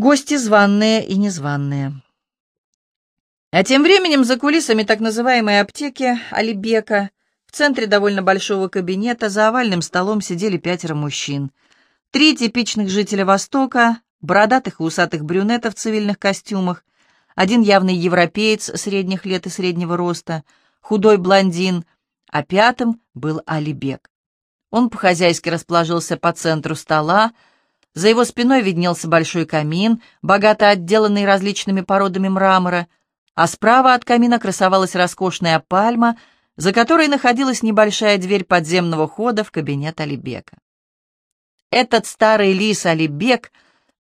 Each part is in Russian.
Гости званные и незваные. А тем временем за кулисами так называемой аптеки Алибека в центре довольно большого кабинета за овальным столом сидели пятеро мужчин. Три типичных жителя Востока, бородатых и усатых брюнетов в цивильных костюмах, один явный европеец средних лет и среднего роста, худой блондин, а пятым был Алибек. Он по-хозяйски расположился по центру стола, за его спиной виднелся большой камин, богато отделанный различными породами мрамора, а справа от камина красовалась роскошная пальма, за которой находилась небольшая дверь подземного хода в кабинет Алибека. Этот старый лис Алибек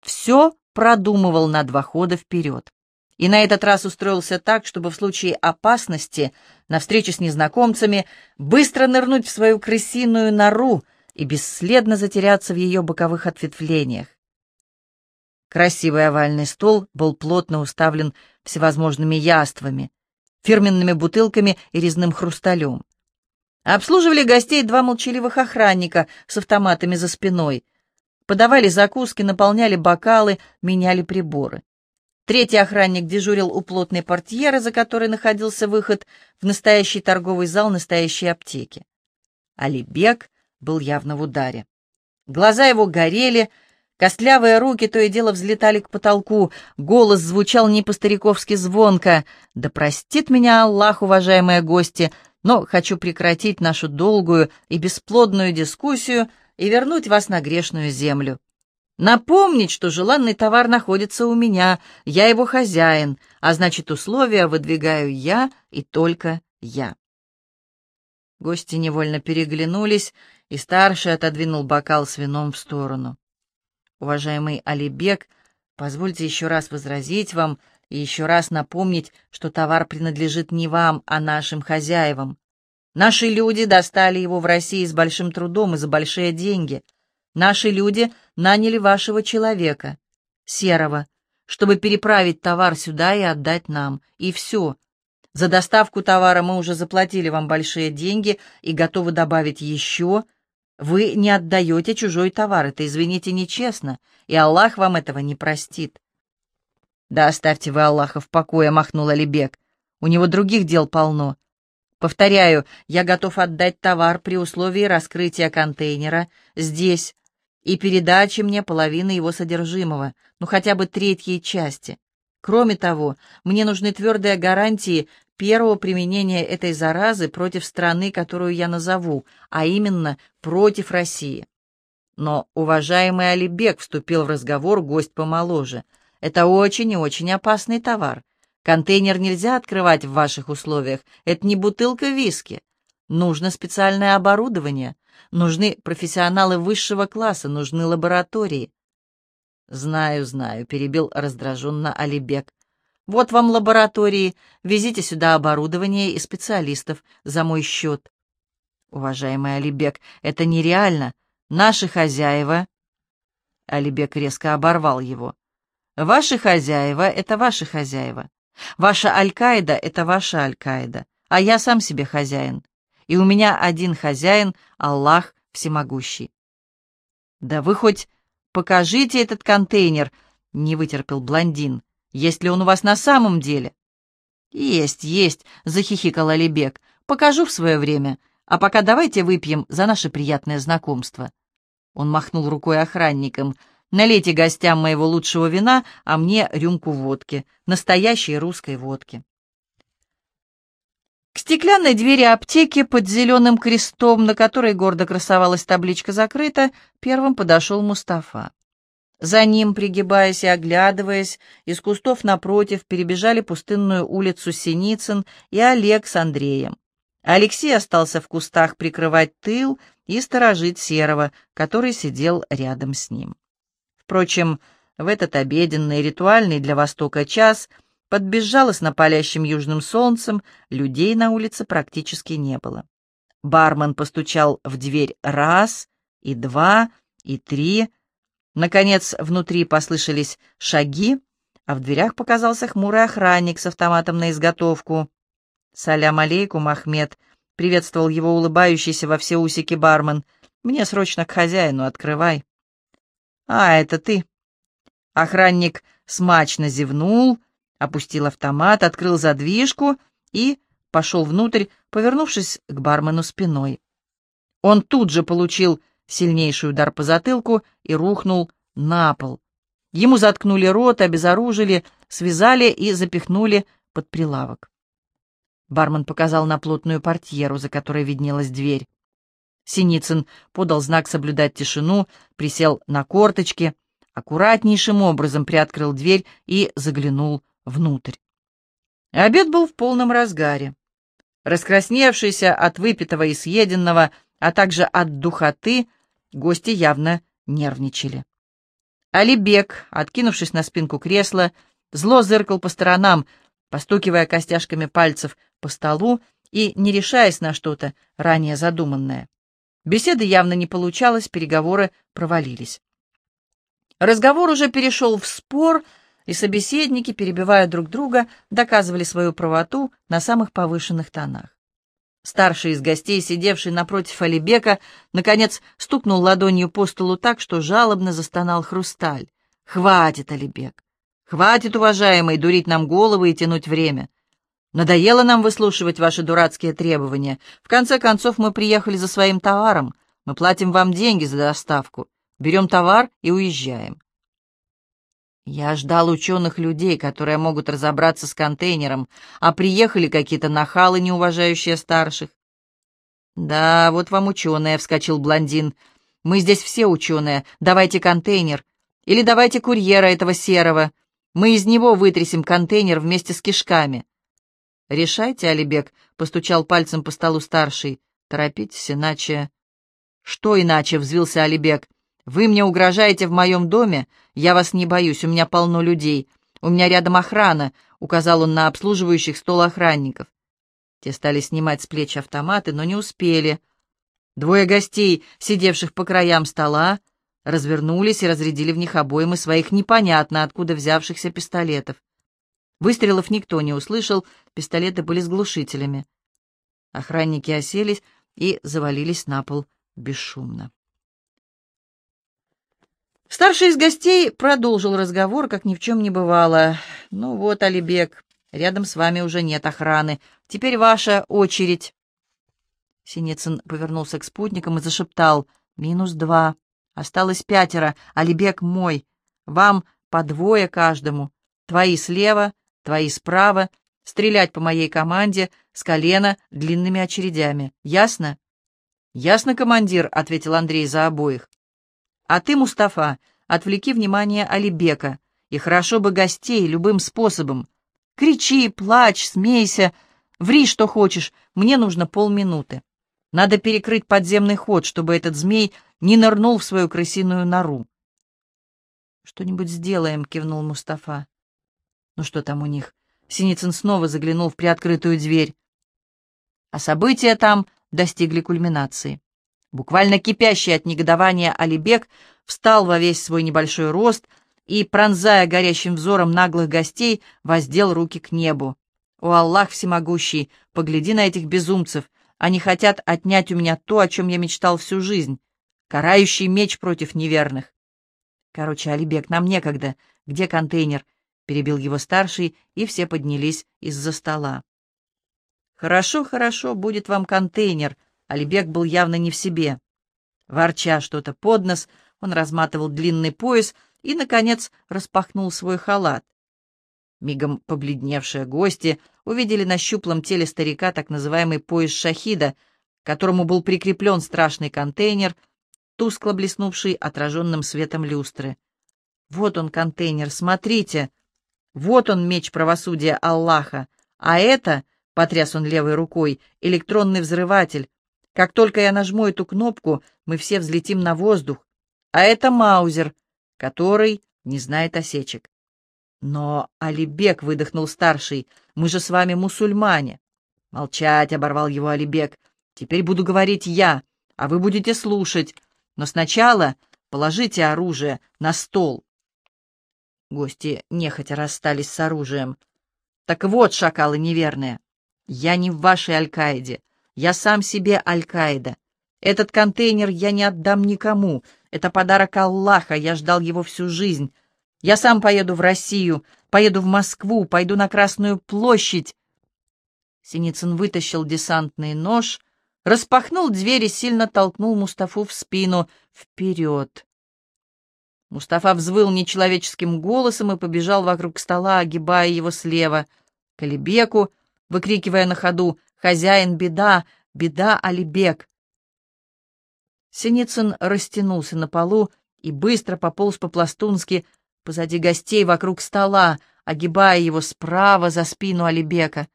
все продумывал на два хода вперед. И на этот раз устроился так, чтобы в случае опасности, на встрече с незнакомцами, быстро нырнуть в свою крысиную нору и бесследно затеряться в ее боковых ответвлениях. Красивый овальный стол был плотно уставлен всевозможными яствами, фирменными бутылками и резным хрусталем. Обслуживали гостей два молчаливых охранника с автоматами за спиной. Подавали закуски, наполняли бокалы, меняли приборы. Третий охранник дежурил у плотной портьеры, за которой находился выход в настоящий торговый зал настоящей аптеки. Алибек был явно в ударе. Глаза его горели, костлявые руки то и дело взлетали к потолку, голос звучал не по-стариковски звонко. «Да простит меня Аллах, уважаемые гости!» но хочу прекратить нашу долгую и бесплодную дискуссию и вернуть вас на грешную землю. Напомнить, что желанный товар находится у меня, я его хозяин, а значит, условия выдвигаю я и только я. Гости невольно переглянулись, и старший отодвинул бокал с вином в сторону. Уважаемый Алибек, позвольте еще раз возразить вам, и еще раз напомнить, что товар принадлежит не вам, а нашим хозяевам. Наши люди достали его в России с большим трудом и за большие деньги. Наши люди наняли вашего человека, Серого, чтобы переправить товар сюда и отдать нам. И все. За доставку товара мы уже заплатили вам большие деньги и готовы добавить еще. Вы не отдаете чужой товар, это, извините, нечестно, и Аллах вам этого не простит. «Да оставьте вы Аллаха в покое», — махнул Алибек. «У него других дел полно. Повторяю, я готов отдать товар при условии раскрытия контейнера здесь и передачи мне половины его содержимого, ну хотя бы третьей части. Кроме того, мне нужны твердые гарантии первого применения этой заразы против страны, которую я назову, а именно против России». Но уважаемый Алибек вступил в разговор гость помоложе — это очень и очень опасный товар. Контейнер нельзя открывать в ваших условиях. Это не бутылка виски. Нужно специальное оборудование. Нужны профессионалы высшего класса, нужны лаборатории. «Знаю, знаю», — перебил раздраженно Алибек. «Вот вам лаборатории. Везите сюда оборудование и специалистов за мой счет». «Уважаемый Алибек, это нереально. Наши хозяева...» Алибек резко оборвал его. Ваши хозяева — это ваши хозяева. Ваша Аль-Каида — это ваша Аль-Каида, а я сам себе хозяин. И у меня один хозяин — Аллах Всемогущий. «Да вы хоть покажите этот контейнер», — не вытерпел блондин. «Есть ли он у вас на самом деле?» «Есть, есть», — захихикал Алибек. «Покажу в свое время. А пока давайте выпьем за наше приятное знакомство». Он махнул рукой охранникам — Налейте гостям моего лучшего вина, а мне рюмку водки, настоящей русской водки. К стеклянной двери аптеки под зеленым крестом, на которой гордо красовалась табличка «Закрыто», первым подошел Мустафа. За ним, пригибаясь и оглядываясь, из кустов напротив перебежали пустынную улицу Синицын и Олег с Андреем. Алексей остался в кустах прикрывать тыл и сторожить Серого, который сидел рядом с ним. Впрочем, в этот обеденный, ритуальный для Востока час, под безжалостно палящим южным солнцем, людей на улице практически не было. Бармен постучал в дверь раз, и два, и три. Наконец, внутри послышались шаги, а в дверях показался хмурый охранник с автоматом на изготовку. «Салям алейкум, Ахмед!» — приветствовал его улыбающийся во все усики бармен. «Мне срочно к хозяину, открывай». «А, это ты?» Охранник смачно зевнул, опустил автомат, открыл задвижку и пошел внутрь, повернувшись к бармену спиной. Он тут же получил сильнейший удар по затылку и рухнул на пол. Ему заткнули рот, обезоружили, связали и запихнули под прилавок. Бармен показал на плотную портьеру, за которой виднелась дверь. Синицын подал знак соблюдать тишину, присел на корточки, аккуратнейшим образом приоткрыл дверь и заглянул внутрь. Обед был в полном разгаре. Раскрасневшийся от выпитого и съеденного, а также от духоты, гости явно нервничали. Алибек, откинувшись на спинку кресла, зло зыркал по сторонам, постукивая костяшками пальцев по столу и не решаясь на что-то ранее задуманное. Беседы явно не получалось, переговоры провалились. Разговор уже перешел в спор, и собеседники, перебивая друг друга, доказывали свою правоту на самых повышенных тонах. Старший из гостей, сидевший напротив Алибека, наконец стукнул ладонью по столу так, что жалобно застонал хрусталь. «Хватит, Алибек! Хватит, уважаемый, дурить нам головы и тянуть время. Надоело нам выслушивать ваши дурацкие требования. В конце концов, мы приехали за своим товаром. Мы платим вам деньги за доставку. Берем товар и уезжаем. Я ждал ученых людей, которые могут разобраться с контейнером, а приехали какие-то нахалы, не уважающие старших. «Да, вот вам ученые», — вскочил блондин. «Мы здесь все ученые. Давайте контейнер. Или давайте курьера этого серого. Мы из него вытрясем контейнер вместе с кишками». «Решайте, Алибек», — постучал пальцем по столу старший. «Торопитесь, иначе...» «Что иначе?» — взвился Алибек. «Вы мне угрожаете в моем доме? Я вас не боюсь, у меня полно людей. У меня рядом охрана», — указал он на обслуживающих стол охранников. Те стали снимать с плеч автоматы, но не успели. Двое гостей, сидевших по краям стола, развернулись и разрядили в них обоймы своих непонятно откуда взявшихся пистолетов. Выстрелов никто не услышал, пистолеты были с глушителями. Охранники оселись и завалились на пол бесшумно. Старший из гостей продолжил разговор, как ни в чем не бывало. «Ну вот, Алибек, рядом с вами уже нет охраны. Теперь ваша очередь». Синицын повернулся к спутникам и зашептал. «Минус два. Осталось пятеро. Алибек мой. Вам по двое каждому. Твои слева, твои справа. Стрелять по моей команде с колена длинными очередями. Ясно?» «Ясно, командир», — ответил Андрей за обоих. А ты, Мустафа, отвлеки внимание Алибека, и хорошо бы гостей любым способом. Кричи, плачь, смейся, ври, что хочешь, мне нужно полминуты. Надо перекрыть подземный ход, чтобы этот змей не нырнул в свою крысиную нору. «Что-нибудь сделаем», — кивнул Мустафа. «Ну что там у них?» Синицын снова заглянул в приоткрытую дверь. А события там достигли кульминации. Буквально кипящий от негодования Алибек встал во весь свой небольшой рост и, пронзая горящим взором наглых гостей, воздел руки к небу. «О, Аллах всемогущий, погляди на этих безумцев! Они хотят отнять у меня то, о чем я мечтал всю жизнь. Карающий меч против неверных!» «Короче, Алибек, нам некогда. Где контейнер?» — перебил его старший, и все поднялись из-за стола. «Хорошо, хорошо, будет вам контейнер», Алибек был явно не в себе. Ворча что-то под нос, он разматывал длинный пояс и, наконец, распахнул свой халат. Мигом побледневшие гости увидели на щуплом теле старика так называемый пояс шахида, к которому был прикреплен страшный контейнер, тускло блеснувший отраженным светом люстры. «Вот он, контейнер, смотрите! Вот он, меч правосудия Аллаха! А это, — потряс он левой рукой, — электронный взрыватель, как только я нажму эту кнопку, мы все взлетим на воздух. А это Маузер, который не знает осечек. Но Алибек выдохнул старший. Мы же с вами мусульмане. Молчать, оборвал его Алибек. Теперь буду говорить я, а вы будете слушать. Но сначала положите оружие на стол. Гости нехотя расстались с оружием. Так вот, шакалы неверные, я не в вашей Аль-Каиде. Я сам себе Аль-Каида. Этот контейнер я не отдам никому. Это подарок Аллаха, я ждал его всю жизнь. Я сам поеду в Россию, поеду в Москву, пойду на Красную площадь. Синицын вытащил десантный нож, распахнул дверь и сильно толкнул Мустафу в спину. Вперед! Мустафа взвыл нечеловеческим голосом и побежал вокруг стола, огибая его слева. К Алибеку, выкрикивая на ходу «Хозяин, беда! Беда, Алибек!» Синицын растянулся на полу и быстро пополз по-пластунски позади гостей вокруг стола, огибая его справа за спину Алибека,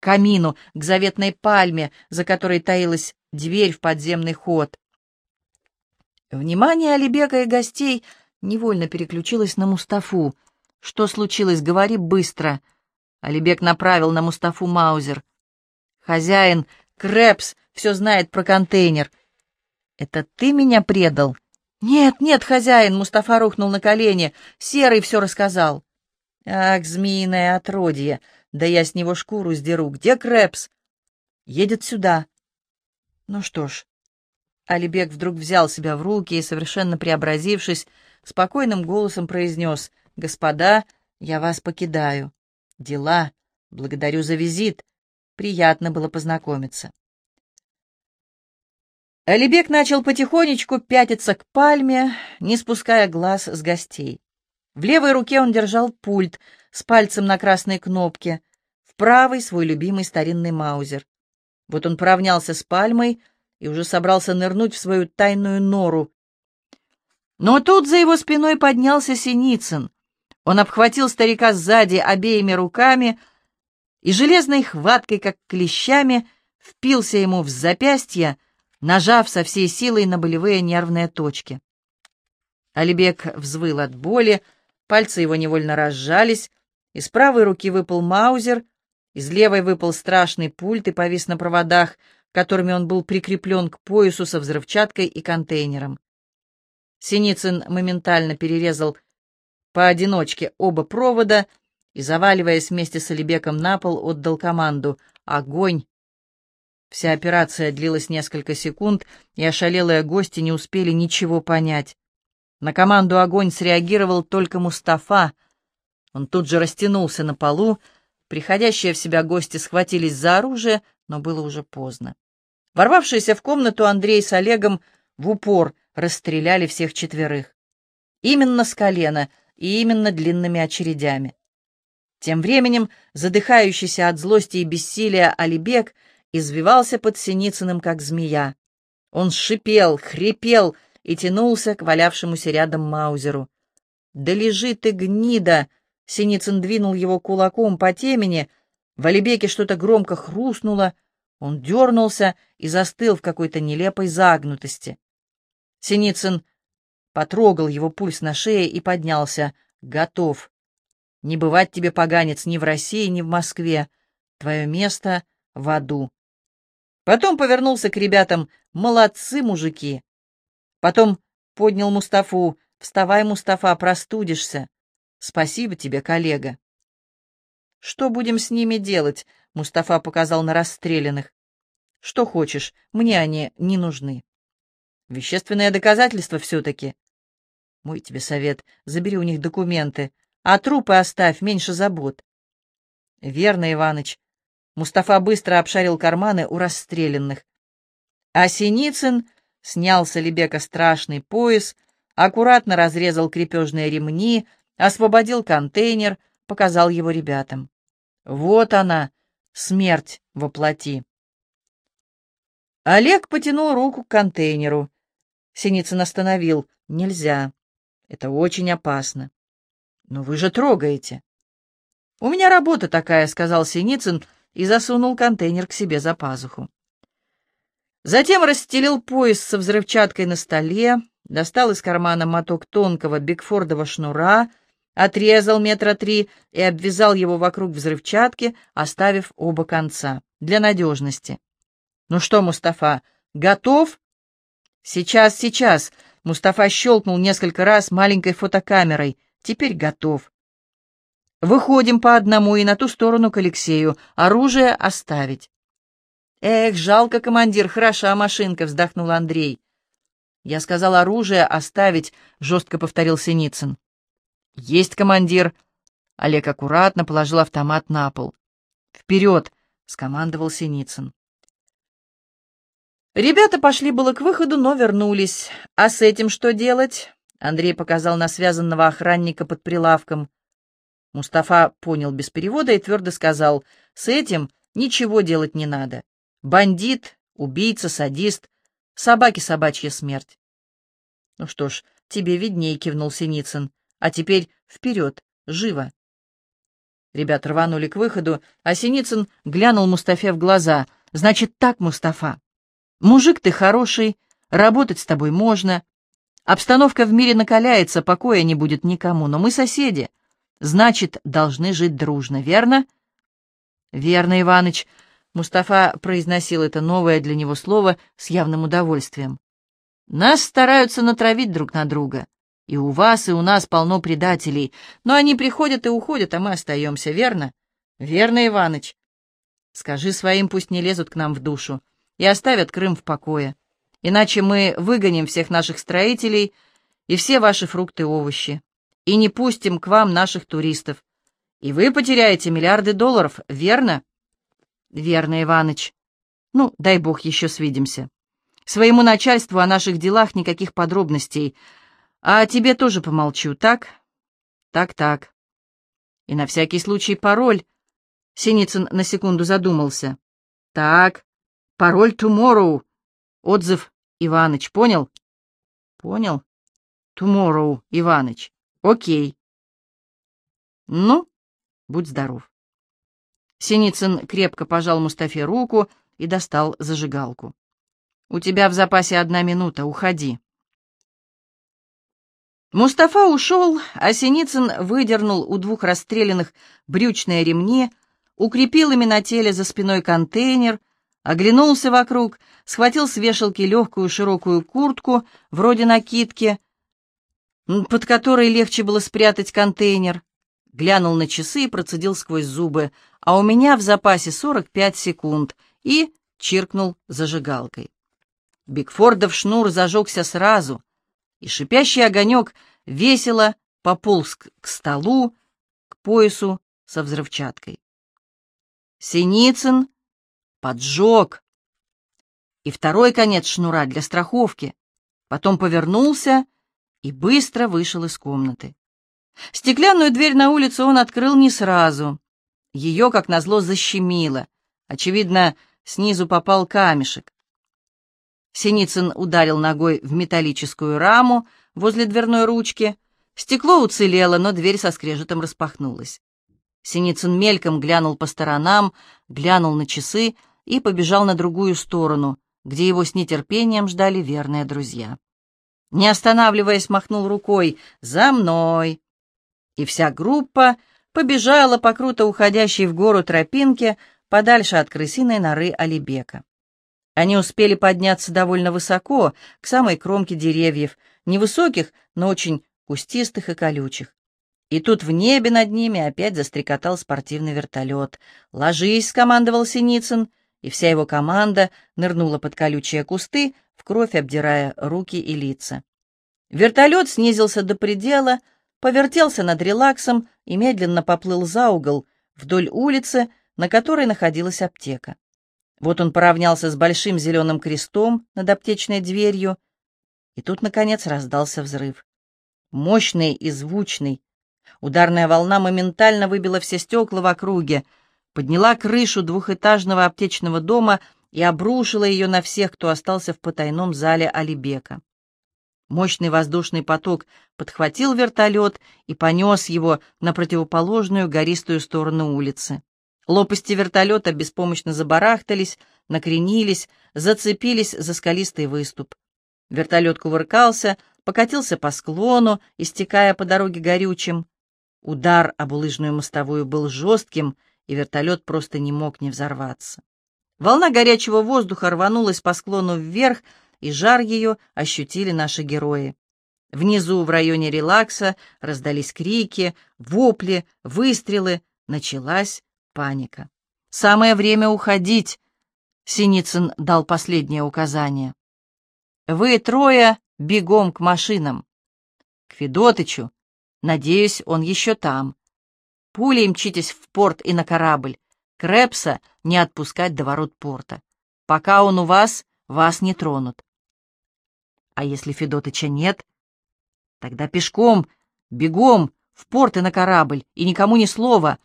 к камину, к заветной пальме, за которой таилась дверь в подземный ход. Внимание Алибека и гостей невольно переключилось на Мустафу. «Что случилось? Говори быстро!» Алибек направил на Мустафу Маузер. «Хозяин, Крэпс, все знает про контейнер. Это ты меня предал?» «Нет, нет, хозяин!» — Мустафа рухнул на колени. «Серый все рассказал». «Ах, змеиное отродье! Да я с него шкуру сдеру. Где Крэпс?» «Едет сюда». «Ну что ж». Алибек вдруг взял себя в руки и, совершенно преобразившись, спокойным голосом произнес «Господа, я вас покидаю. Дела. Благодарю за визит. Приятно было познакомиться». Алибек начал потихонечку пятиться к пальме, не спуская глаз с гостей. В левой руке он держал пульт с пальцем на красной кнопке, в правой — свой любимый старинный маузер. Вот он поравнялся с пальмой и уже собрался нырнуть в свою тайную нору. Но тут за его спиной поднялся Синицын. Он обхватил старика сзади обеими руками и железной хваткой, как клещами, впился ему в запястье, нажав со всей силой на болевые нервные точки. Алибек взвыл от боли, пальцы его невольно разжались, из правой руки выпал маузер, из левой выпал страшный пульт и повис на проводах, которыми он был прикреплен к поясу со взрывчаткой и контейнером. Синицын моментально перерезал поодиночке оба провода и, заваливаясь вместе с Алибеком на пол, отдал команду «Огонь!». Вся операция длилась несколько секунд, и ошалелые гости не успели ничего понять. На команду «Огонь» среагировал только Мустафа. Он тут же растянулся на полу, приходящие в себя гости схватились за оружие, но было уже поздно. Ворвавшиеся в комнату Андрей с Олегом в упор расстреляли всех четверых. Именно с колена и именно длинными очередями. Тем временем задыхающийся от злости и бессилия Алибек — извивался под Синицыным, как змея. Он шипел, хрипел и тянулся к валявшемуся рядом Маузеру. «Да лежи ты, гнида!» Синицын двинул его кулаком по темени. В Алибеке что-то громко хрустнуло. Он дернулся и застыл в какой-то нелепой загнутости. Синицын потрогал его пульс на шее и поднялся. «Готов. Не бывать тебе, поганец, ни в России, ни в Москве. Твое место в аду». Потом повернулся к ребятам. «Молодцы, мужики!» Потом поднял Мустафу. «Вставай, Мустафа, простудишься!» «Спасибо тебе, коллега!» «Что будем с ними делать?» — Мустафа показал на расстрелянных. «Что хочешь, мне они не нужны. Вещественное доказательство все-таки. Мой тебе совет, забери у них документы, а трупы оставь, меньше забот». «Верно, Иваныч, Мустафа быстро обшарил карманы у расстрелянных. А Синицын снял с Алибека страшный пояс, аккуратно разрезал крепежные ремни, освободил контейнер, показал его ребятам. Вот она, смерть во плоти. Олег потянул руку к контейнеру. Синицын остановил. Нельзя. Это очень опасно. Но вы же трогаете. У меня работа такая, сказал Синицын, — и засунул контейнер к себе за пазуху. Затем расстелил пояс со взрывчаткой на столе, достал из кармана моток тонкого бигфордового шнура, отрезал метра три и обвязал его вокруг взрывчатки, оставив оба конца, для надежности. «Ну что, Мустафа, готов?» «Сейчас, сейчас!» Мустафа щелкнул несколько раз маленькой фотокамерой. «Теперь готов. Выходим по одному и на ту сторону к Алексею. Оружие оставить. Эх, жалко, командир, хороша машинка, вздохнул Андрей. Я сказал оружие оставить, жестко повторил Синицын. «Есть, командир!» Олег аккуратно положил автомат на пол. «Вперед!» — скомандовал Синицын. Ребята пошли было к выходу, но вернулись. «А с этим что делать?» Андрей показал на связанного охранника под прилавком. Мустафа понял без перевода и твердо сказал, «С этим ничего делать не надо. Бандит, убийца, садист, собаки собачья смерть». «Ну что ж, тебе видней», — кивнул Синицын. «А теперь вперед, живо». Ребята рванули к выходу, а Синицын глянул Мустафе в глаза. «Значит так, Мустафа. Мужик ты хороший, работать с тобой можно. Обстановка в мире накаляется, покоя не будет никому, но мы соседи. Значит, должны жить дружно, верно?» «Верно, Иваныч», — Мустафа произносил это новое для него слово с явным удовольствием. «Нас стараются натравить друг на друга. И у вас, и у нас полно предателей. Но они приходят и уходят, а мы остаемся, верно? Верно, Иваныч. Скажи своим, пусть не лезут к нам в душу и оставят Крым в покое. Иначе мы выгоним всех наших строителей и все ваши фрукты и овощи. И не пустим к вам наших туристов. И вы потеряете миллиарды долларов, верно? Верно, Иваныч. Ну, дай бог, еще свидимся. Своему начальству о наших делах никаких подробностей — а тебе тоже помолчу, так? Так-так. И на всякий случай пароль. Синицын на секунду задумался. Так, пароль tomorrow. Отзыв Иваныч, понял? Понял. Tomorrow, Иваныч. Окей. Ну, будь здоров. Синицын крепко пожал Мустафе руку и достал зажигалку. «У тебя в запасе одна минута, уходи». Мустафа ушел, а Синицын выдернул у двух расстрелянных брючные ремни, укрепил ими на теле за спиной контейнер, оглянулся вокруг, схватил с вешалки легкую широкую куртку, вроде накидки, под которой легче было спрятать контейнер, глянул на часы и процедил сквозь зубы, а у меня в запасе 45 секунд, и чиркнул зажигалкой. Бигфордов шнур зажегся сразу — и шипящий огонек весело пополз к столу, к поясу со взрывчаткой. Синицын поджег. И второй конец шнура для страховки. Потом повернулся и быстро вышел из комнаты. Стеклянную дверь на улицу он открыл не сразу. Ее, как назло, защемило. Очевидно, снизу попал камешек. Синицын ударил ногой в металлическую раму возле дверной ручки. Стекло уцелело, но дверь со скрежетом распахнулась. Синицын мельком глянул по сторонам, глянул на часы и побежал на другую сторону, где его с нетерпением ждали верные друзья. Не останавливаясь, махнул рукой «За мной!» И вся группа побежала по круто уходящей в гору тропинке подальше от крысиной норы Алибека. Они успели подняться довольно высоко, к самой кромке деревьев, невысоких, но очень кустистых и колючих. И тут в небе над ними опять застрекотал спортивный вертолет. «Ложись!» — скомандовал Синицын, и вся его команда нырнула под колючие кусты, в кровь обдирая руки и лица. Вертолет снизился до предела, повертелся над релаксом и медленно поплыл за угол, вдоль улицы, на которой находилась аптека. Вот он поравнялся с большим зеленым крестом над аптечной дверью, и тут, наконец, раздался взрыв. Мощный и звучный. Ударная волна моментально выбила все стекла в округе, подняла крышу двухэтажного аптечного дома и обрушила ее на всех, кто остался в потайном зале Алибека. Мощный воздушный поток подхватил вертолет и понес его на противоположную гористую сторону улицы. Лопасти вертолета беспомощно забарахтались, накренились, зацепились за скалистый выступ. Вертолет кувыркался, покатился по склону, истекая по дороге горючим. Удар об улыжную мостовую был жестким, и вертолет просто не мог не взорваться. Волна горячего воздуха рванулась по склону вверх, и жар ее ощутили наши герои. Внизу, в районе релакса, раздались крики, вопли, выстрелы. Началась Паника. «Самое время уходить!» Синицын дал последнее указание. «Вы трое бегом к машинам!» К Федотычу Надеюсь, он еще там. Пулей мчитесь в порт и на корабль. Крепса не отпускать до ворот порта. Пока он у вас, вас не тронут. А если Федотыча нет, тогда пешком, бегом, в порт и на корабль, и никому ни слова.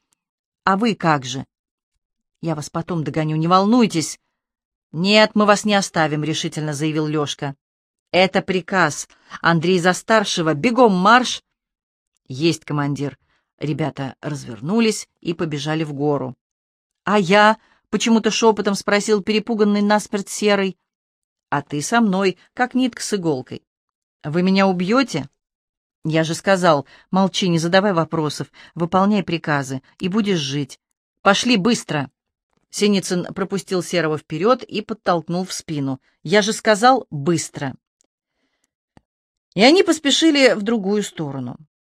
А вы как же? Я вас потом догоню, не волнуйтесь. Нет, мы вас не оставим, — решительно заявил Лешка. Это приказ. Андрей за старшего. Бегом марш. Есть, командир. Ребята развернулись и побежали в гору. А я, — почему-то шепотом спросил перепуганный насмерть серый. А ты со мной, как нитка с иголкой. Вы меня убьете? Я же сказал, молчи, не задавай вопросов, выполняй приказы, и будешь жить. Пошли быстро. Синицын пропустил Серого вперед и подтолкнул в спину. Я же сказал, быстро. И они поспешили в другую сторону.